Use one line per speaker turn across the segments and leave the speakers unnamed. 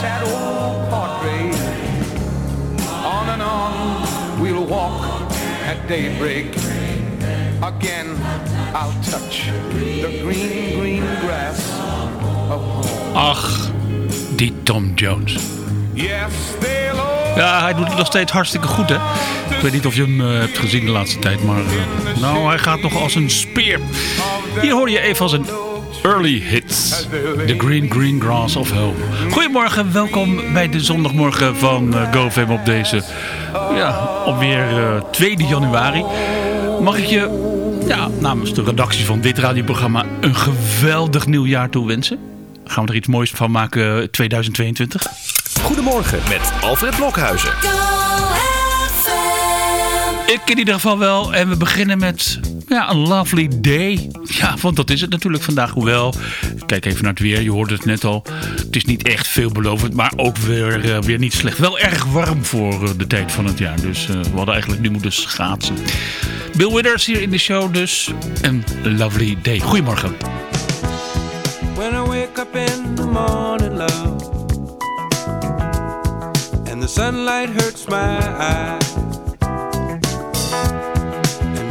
sad old portrait. On and on we'll walk at daybreak. Again I'll touch the green, green grass of home.
Ach, die Tom Jones.
Yes,
Ja, hij doet het nog steeds hartstikke goed, hè? Ik weet niet of je hem eh, hebt gezien de laatste tijd, maar... eh, nou, hij gaat nog als een speer. Hier hoor je even als een early hits. The Green Green Grass of Home. Goedemorgen, welkom bij de zondagmorgen van eh, GoFam op deze... Ja, alweer eh 2 januari. Mag ik je ja, namens de redactie van dit radioprogramma... een geweldig nieuwjaar toewensen? Gaan we er iets moois van maken eh, 2022?
Goedemorgen met Alfred Blokhuizen.
Ik in ieder geval wel. En we beginnen met ja, een lovely day. Ja, want dat is het natuurlijk vandaag. Hoewel, kijk even naar het weer. Je hoorde het net al. Het is niet echt veelbelovend, maar ook weer, eh, weer niet slecht. Wel erg warm voor eh, de tijd van het jaar. Dus eh, we hadden eigenlijk nu moeten schaatsen. Bill Withers hier in de show dus. Een lovely day. Goedemorgen.
When I wake up in the morning, love, and the sunlight hurts my eyes,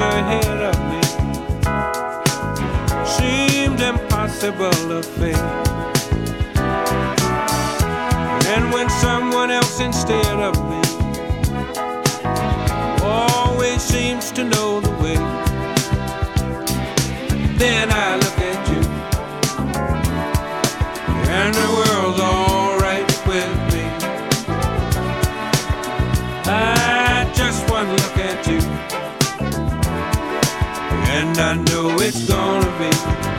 ahead of me seemed impossible to face. And when someone else instead of me always seems to know and I know it's gonna be